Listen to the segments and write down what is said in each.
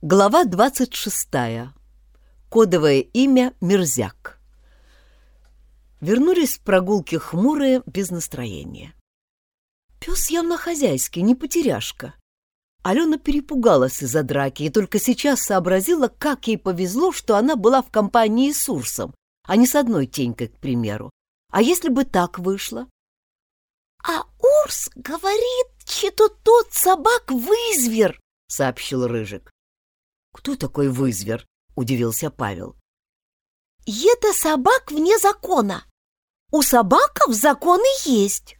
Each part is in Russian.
Глава 26. Кодовое имя Мерзяк. Вернулись с прогулки хмурые, без настроения. Пес явно хозяйский, не потеряшка. Алена перепугалась из-за драки и только сейчас сообразила, как ей повезло, что она была в компании с Урсом, а не с одной тенькой, к примеру. А если бы так вышло? — А Урс говорит, что тот собак вызвер, — сообщил Рыжик. «Кто такой вызвер?» — удивился Павел. «Это собак вне закона. У собаков законы есть».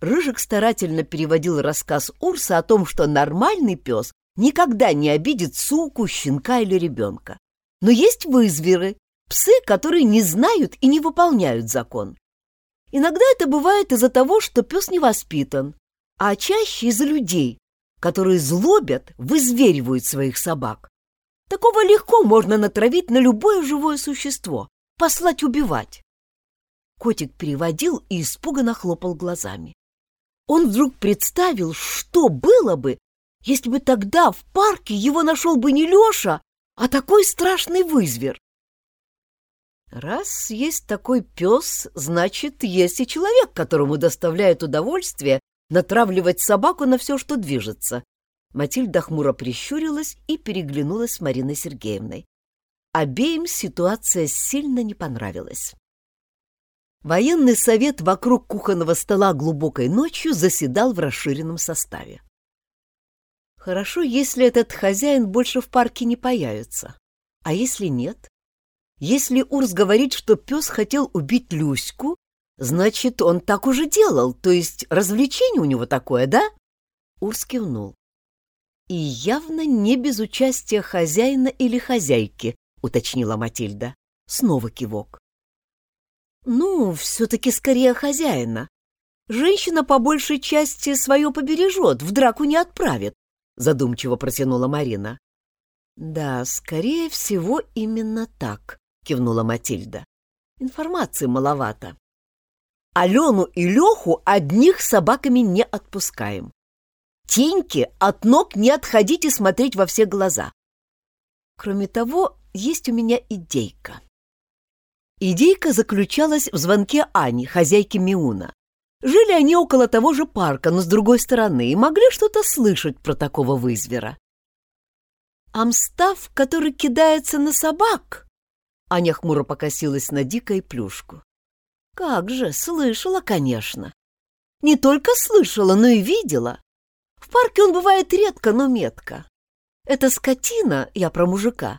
Рыжик старательно переводил рассказ Урса о том, что нормальный пес никогда не обидит суку, щенка или ребенка. Но есть вызверы, псы, которые не знают и не выполняют закон. Иногда это бывает из-за того, что пес не воспитан, а чаще из-за людей, которые злобят, вызверивают своих собак. Такого легко можно натравить на любое живое существо, послать убивать. Котик переводил и испуганно хлопал глазами. Он вдруг представил, что было бы, если бы тогда в парке его нашел бы не Леша, а такой страшный вызвер. Раз есть такой пес, значит, есть и человек, которому доставляет удовольствие натравливать собаку на все, что движется, Матильда хмуро прищурилась и переглянулась с Мариной Сергеевной. Обеим ситуация сильно не понравилась. Военный совет вокруг кухонного стола глубокой ночью заседал в расширенном составе. Хорошо, если этот хозяин больше в парке не появится. А если нет? Если Урс говорит, что пес хотел убить Люську, значит, он так уже делал, то есть развлечение у него такое, да? Урс кивнул. «И явно не без участия хозяина или хозяйки», — уточнила Матильда. Снова кивок. «Ну, все-таки скорее хозяина. Женщина по большей части свое побережет, в драку не отправит», — задумчиво протянула Марина. «Да, скорее всего, именно так», — кивнула Матильда. «Информации маловато. Алену и Леху одних собаками не отпускаем. Теньки от ног не отходить и смотреть во все глаза. Кроме того, есть у меня идейка. Идейка заключалась в звонке Ани, хозяйки Миуна. Жили они около того же парка, но с другой стороны, и могли что-то слышать про такого вызвера. Амстав, который кидается на собак? Аня хмуро покосилась на Дика и Плюшку. Как же, слышала, конечно. Не только слышала, но и видела. В парке он бывает редко, но метко. Эта скотина, я про мужика,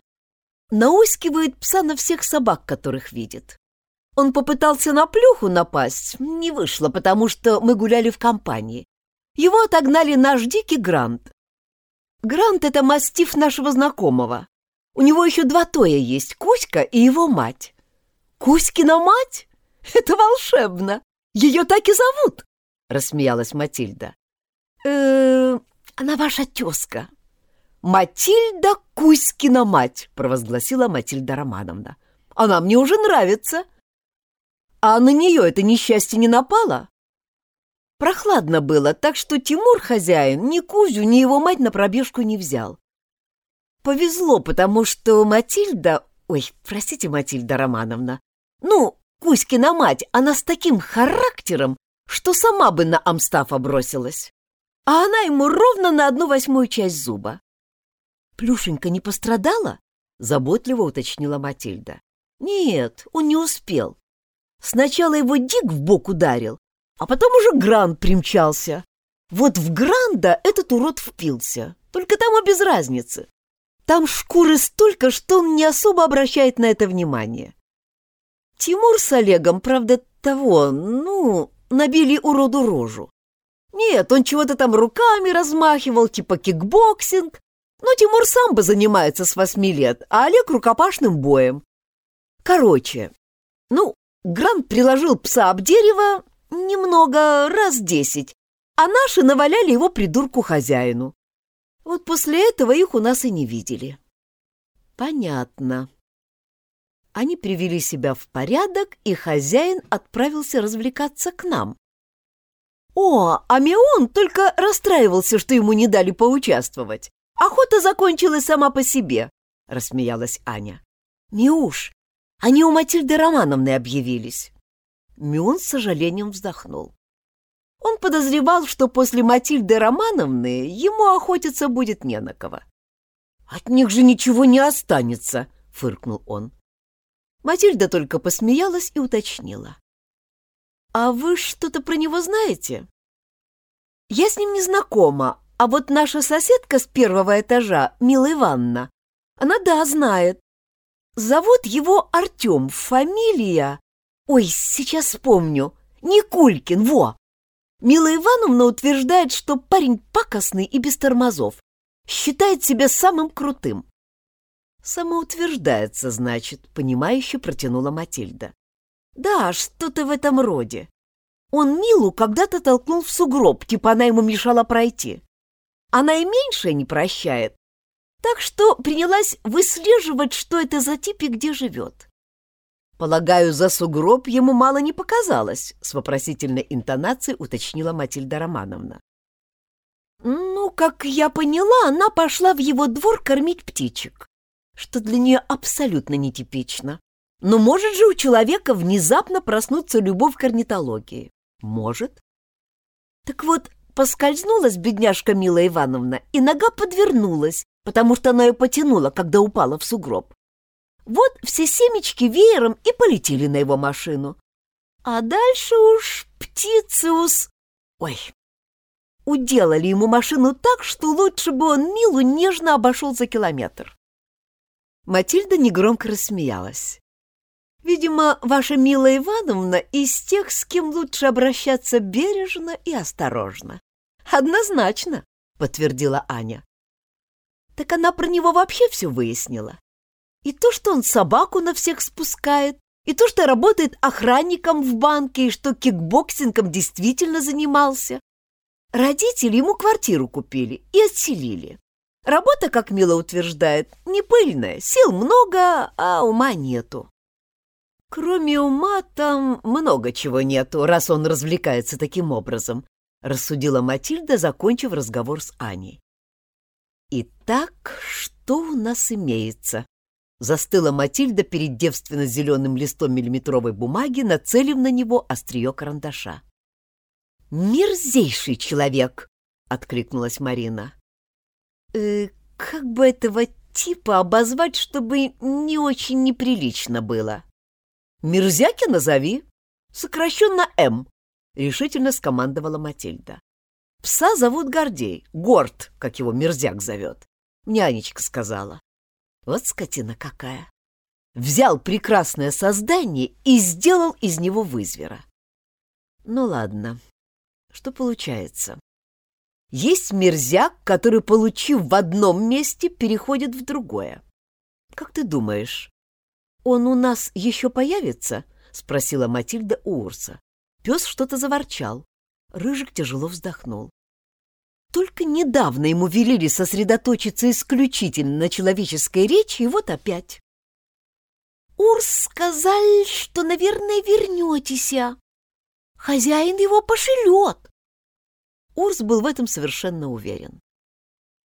наускивает пса на всех собак, которых видит. Он попытался на плюху напасть, не вышло, потому что мы гуляли в компании. Его отогнали наш дикий Грант. Грант — это мастиф нашего знакомого. У него еще два тоя есть, Кузька и его мать. Кузькина мать? Это волшебно! Ее так и зовут!» — рассмеялась Матильда э она ваша тезка». «Матильда Кузькина мать», — провозгласила Матильда Романовна. «Она мне уже нравится». «А на нее это несчастье не напало?» Прохладно было, так что Тимур, хозяин, ни Кузю, ни его мать на пробежку не взял. Повезло, потому что Матильда... Ой, простите, Матильда Романовна. Ну, Кузькина мать, она с таким характером, что сама бы на Амстафа бросилась а она ему ровно на одну восьмую часть зуба. «Плюшенька не пострадала?» — заботливо уточнила Матильда. «Нет, он не успел. Сначала его Дик в бок ударил, а потом уже Гранд примчался. Вот в Гранда этот урод впился, только там и без разницы. Там шкуры столько, что он не особо обращает на это внимание. Тимур с Олегом, правда, того, ну, набили уроду рожу. Нет, он чего-то там руками размахивал, типа кикбоксинг. Но Тимур самбо занимается с восьми лет, а Олег рукопашным боем. Короче, ну, Грант приложил пса об дерево немного, раз десять, а наши наваляли его придурку хозяину. Вот после этого их у нас и не видели. Понятно. Они привели себя в порядок, и хозяин отправился развлекаться к нам. О, а Мион только расстраивался, что ему не дали поучаствовать. охота закончилась сама по себе, — рассмеялась Аня. Миуш, они у Матильды Романовны объявились. Мюн с сожалением вздохнул. Он подозревал, что после Матильды Романовны ему охотиться будет не на кого. «От них же ничего не останется», — фыркнул он. Матильда только посмеялась и уточнила. «А вы что-то про него знаете?» «Я с ним не знакома, а вот наша соседка с первого этажа, Мила Ивановна, она да, знает. Зовут его Артем, фамилия... Ой, сейчас вспомню. Никулькин, во! Мила Ивановна утверждает, что парень пакостный и без тормозов. Считает себя самым крутым. Самоутверждается, значит, понимающе протянула Матильда. Да, что-то в этом роде. Он Милу когда-то толкнул в сугроб, типа она ему мешала пройти. Она и меньше не прощает. Так что принялась выслеживать, что это за тип и где живет. Полагаю, за сугроб ему мало не показалось, с вопросительной интонацией уточнила Матильда Романовна. Ну, как я поняла, она пошла в его двор кормить птичек, что для нее абсолютно нетипично. Но может же у человека внезапно проснуться любовь к орнитологии? Может. Так вот, поскользнулась бедняжка Мила Ивановна, и нога подвернулась, потому что она ее потянула, когда упала в сугроб. Вот все семечки веером и полетели на его машину. А дальше уж птицы ус... Ой, уделали ему машину так, что лучше бы он Милу нежно обошел за километр. Матильда негромко рассмеялась. Видимо, ваша Мила Ивановна из тех, с кем лучше обращаться бережно и осторожно. Однозначно, подтвердила Аня. Так она про него вообще все выяснила. И то, что он собаку на всех спускает, и то, что работает охранником в банке, и что кикбоксингом действительно занимался. Родители ему квартиру купили и отселили. Работа, как Мила утверждает, не пыльная, сил много, а ума нету. Кроме ума там много чего нету, раз он развлекается таким образом, рассудила Матильда, закончив разговор с Аней. Итак, что у нас имеется? Застыла Матильда перед девственно-зеленым листом миллиметровой бумаги, нацелив на него острие карандаша. «Мерзейший человек!» — откликнулась Марина. «Э, «Как бы этого типа обозвать, чтобы не очень неприлично было?» «Мерзяки назови, сокращенно М», — решительно скомандовала Матильда. «Пса зовут Гордей, Горд, как его мерзяк зовет. Нянечка сказала. Вот скотина какая. Взял прекрасное создание и сделал из него вызвера. Ну ладно, что получается? Есть мерзяк, который, получив в одном месте, переходит в другое. Как ты думаешь, он у нас еще появится? Спросила Матильда у Урса. Пес что-то заворчал. Рыжик тяжело вздохнул. Только недавно ему велели сосредоточиться исключительно на человеческой речи, и вот опять. «Урс сказал, что, наверное, вернетесь. А. Хозяин его пошлет». Урс был в этом совершенно уверен.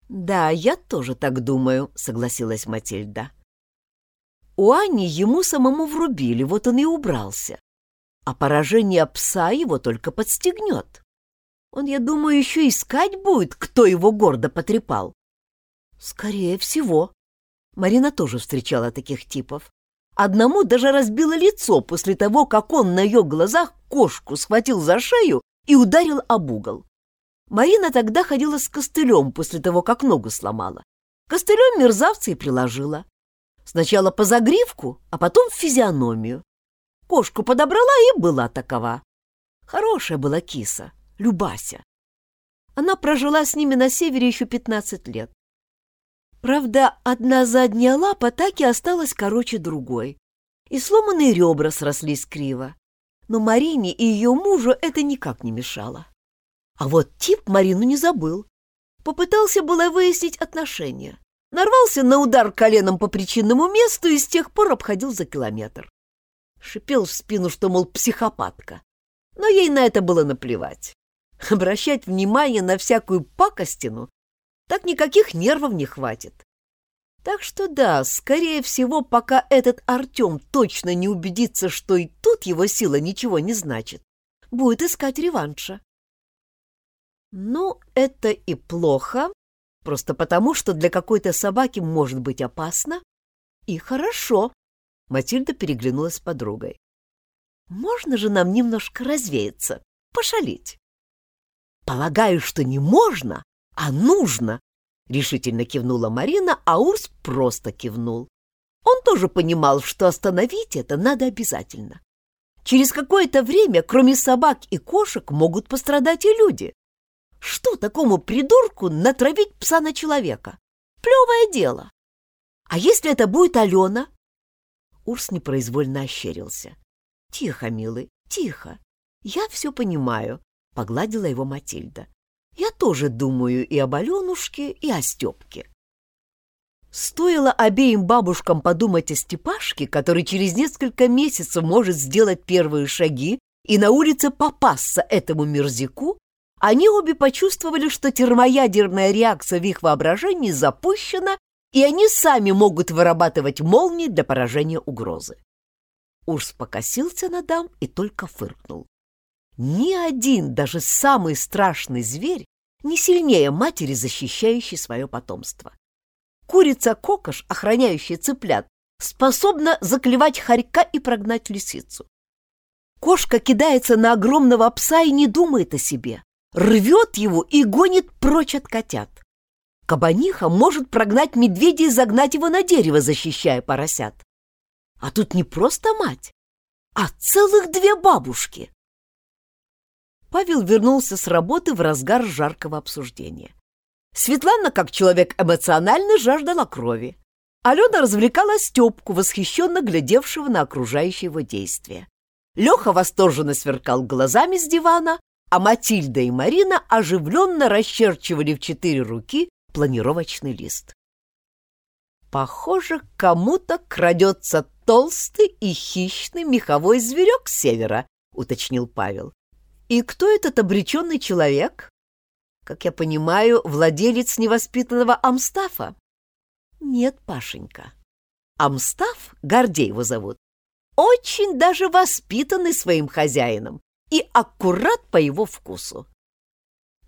«Да, я тоже так думаю», — согласилась Матильда. У Ани ему самому врубили, вот он и убрался. А поражение пса его только подстегнет. Он, я думаю, еще искать будет, кто его гордо потрепал. Скорее всего. Марина тоже встречала таких типов. Одному даже разбило лицо после того, как он на ее глазах кошку схватил за шею и ударил об угол. Марина тогда ходила с костылем после того, как ногу сломала. Костылем мерзавца и приложила. Сначала по загривку, а потом в физиономию. Кошку подобрала и была такова. Хорошая была киса, Любася. Она прожила с ними на севере еще 15 лет. Правда, одна задняя лапа так и осталась короче другой, и сломанные ребра срослись криво. Но Марине и ее мужу это никак не мешало. А вот тип Марину не забыл. Попытался было выяснить отношения. Нарвался на удар коленом по причинному месту и с тех пор обходил за километр. Шипел в спину, что, мол, психопатка. Но ей на это было наплевать. Обращать внимание на всякую пакостину так никаких нервов не хватит. Так что да, скорее всего, пока этот Артем точно не убедится, что и тут его сила ничего не значит, будет искать реванша. Ну, это и плохо, просто потому, что для какой-то собаки может быть опасно, и хорошо. Матильда переглянулась с подругой. Можно же нам немножко развеяться, пошалить? Полагаю, что не можно, а нужно, решительно кивнула Марина, а Урс просто кивнул. Он тоже понимал, что остановить это надо обязательно. Через какое-то время, кроме собак и кошек, могут пострадать и люди. Что такому придурку натравить пса на человека? Плевое дело. А если это будет Алена? Урс непроизвольно ощерился. Тихо, милый, тихо. Я все понимаю, погладила его Матильда. Я тоже думаю и об Аленушке, и о Степке. Стоило обеим бабушкам подумать о Степашке, который через несколько месяцев может сделать первые шаги и на улице попасться этому мерзяку, они обе почувствовали, что термоядерная реакция в их воображении запущена, и они сами могут вырабатывать молнии для поражения угрозы. Урс покосился на дам и только фыркнул. Ни один, даже самый страшный зверь, не сильнее матери, защищающей свое потомство. Курица-кокош, охраняющая цыплят, способна заклевать хорька и прогнать лисицу. Кошка кидается на огромного пса и не думает о себе, рвет его и гонит прочь от котят. Кабаниха может прогнать медведя и загнать его на дерево, защищая поросят. А тут не просто мать, а целых две бабушки. Павел вернулся с работы в разгар жаркого обсуждения. Светлана, как человек эмоциональный, жаждала крови. Алена развлекала Степку, восхищенно глядевшего на окружающее его действия. Леха восторженно сверкал глазами с дивана, а Матильда и Марина оживленно расчерчивали в четыре руки планировочный лист. Похоже, кому-то крадется толстый и хищный меховой зверек с севера, уточнил Павел. И кто этот обреченный человек? Как я понимаю, владелец невоспитанного Амстафа? Нет, Пашенька. Амстаф, Гордей его зовут, очень даже воспитанный своим хозяином и аккурат по его вкусу.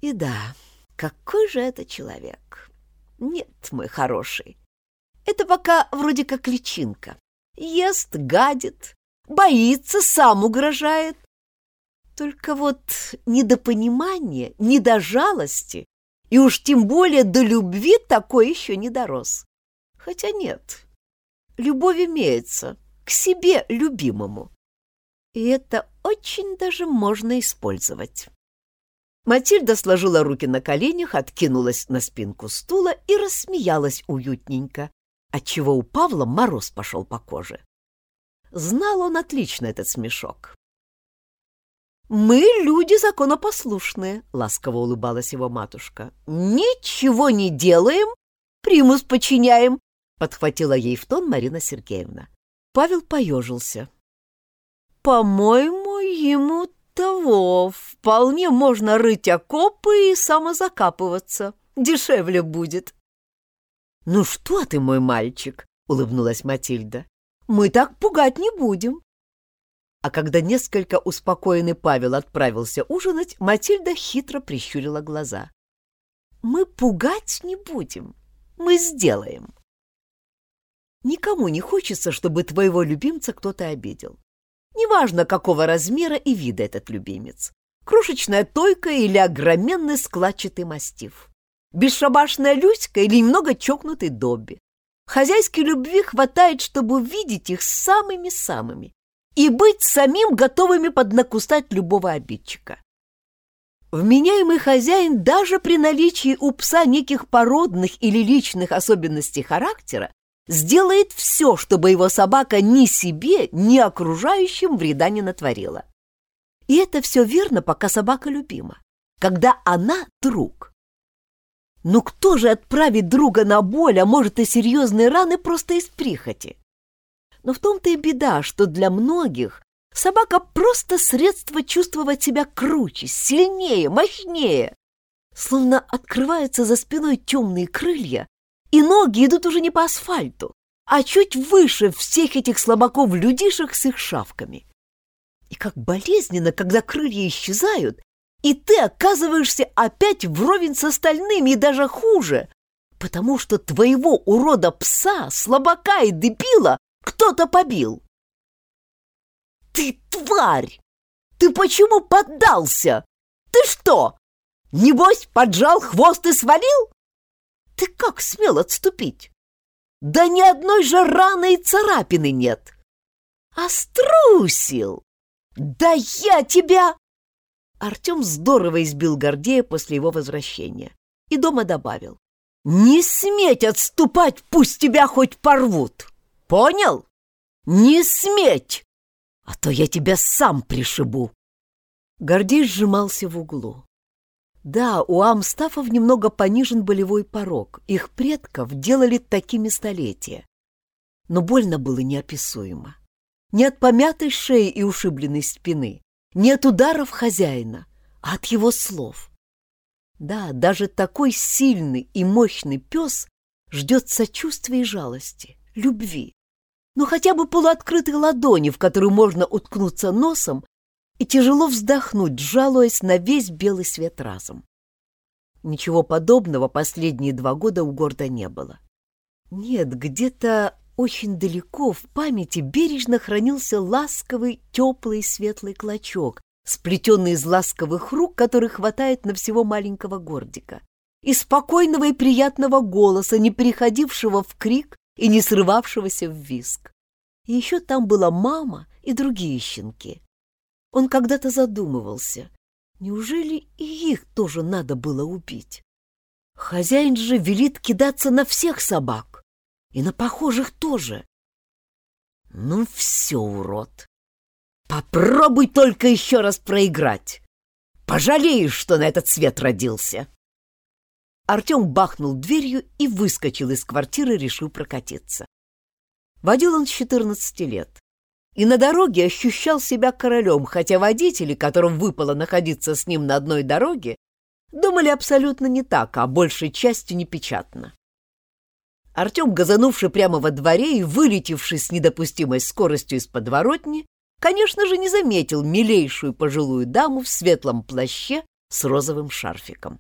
И да, какой же это человек? Нет, мой хороший, это пока вроде как личинка. Ест, гадит, боится, сам угрожает, только вот ни до понимания, ни до жалости, и уж тем более до любви такой еще не дорос. Хотя нет, любовь имеется к себе любимому. И это очень даже можно использовать. Матильда сложила руки на коленях, откинулась на спинку стула и рассмеялась уютненько, отчего у Павла мороз пошел по коже. Знал он отлично этот смешок. «Мы люди законопослушные», — ласково улыбалась его матушка. «Ничего не делаем, примус подчиняем», — подхватила ей в тон Марина Сергеевна. Павел поежился. «По-моему, ему того вполне можно рыть окопы и самозакапываться. Дешевле будет». «Ну что ты, мой мальчик?» — улыбнулась Матильда. «Мы так пугать не будем. А когда несколько успокоенный Павел отправился ужинать, Матильда хитро прищурила глаза. «Мы пугать не будем, мы сделаем». Никому не хочется, чтобы твоего любимца кто-то обидел. Неважно, какого размера и вида этот любимец. Крошечная тойка или огроменный складчатый мастиф. Бесшабашная Люська или немного чокнутый Добби. Хозяйской любви хватает, чтобы увидеть их самыми-самыми и быть самим готовыми поднакустать любого обидчика. Вменяемый хозяин даже при наличии у пса неких породных или личных особенностей характера сделает все, чтобы его собака ни себе, ни окружающим вреда не натворила. И это все верно, пока собака любима, когда она друг. Но кто же отправит друга на боль, а может и серьезные раны просто из прихоти? Но в том-то и беда, что для многих собака просто средство чувствовать себя круче, сильнее, мощнее. Словно открываются за спиной темные крылья, и ноги идут уже не по асфальту, а чуть выше всех этих слабаков-людишек с их шавками. И как болезненно, когда крылья исчезают, и ты оказываешься опять вровень с остальными, и даже хуже, потому что твоего урода-пса, слабака и дебила кто-то побил. Ты тварь! Ты почему поддался? Ты что, небось поджал хвост и свалил? Ты как смел отступить? Да ни одной же раны и царапины нет. А струсил! Да я тебя... Артем здорово избил Гордея после его возвращения. И дома добавил. «Не сметь отступать, пусть тебя хоть порвут! Понял? Не сметь! А то я тебя сам пришибу!» Гордей сжимался в углу. Да, у амстафов немного понижен болевой порог. Их предков делали такими столетия. Но больно было неописуемо. Не от помятой шеи и ушибленной спины, не от ударов хозяина, а от его слов. Да, даже такой сильный и мощный пес ждет сочувствия и жалости, любви. Но хотя бы полуоткрытой ладони, в которую можно уткнуться носом и тяжело вздохнуть, жалуясь на весь белый свет разом. Ничего подобного последние два года у города не было. Нет, где-то очень далеко в памяти бережно хранился ласковый, теплый, светлый клочок, сплетенный из ласковых рук, который хватает на всего маленького гордика, и спокойного и приятного голоса, не переходившего в крик и не срывавшегося в виск. Еще там была мама и другие щенки. Он когда-то задумывался, неужели и их тоже надо было убить? Хозяин же велит кидаться на всех собак, и на похожих тоже. Ну все, урод, попробуй только еще раз проиграть. Пожалеешь, что на этот свет родился. Артем бахнул дверью и выскочил из квартиры, решил прокатиться. Водил он с 14 лет и на дороге ощущал себя королем, хотя водители, которым выпало находиться с ним на одной дороге, думали абсолютно не так, а большей частью непечатно. Артем, газанувший прямо во дворе и вылетевший с недопустимой скоростью из подворотни, конечно же, не заметил милейшую пожилую даму в светлом плаще с розовым шарфиком.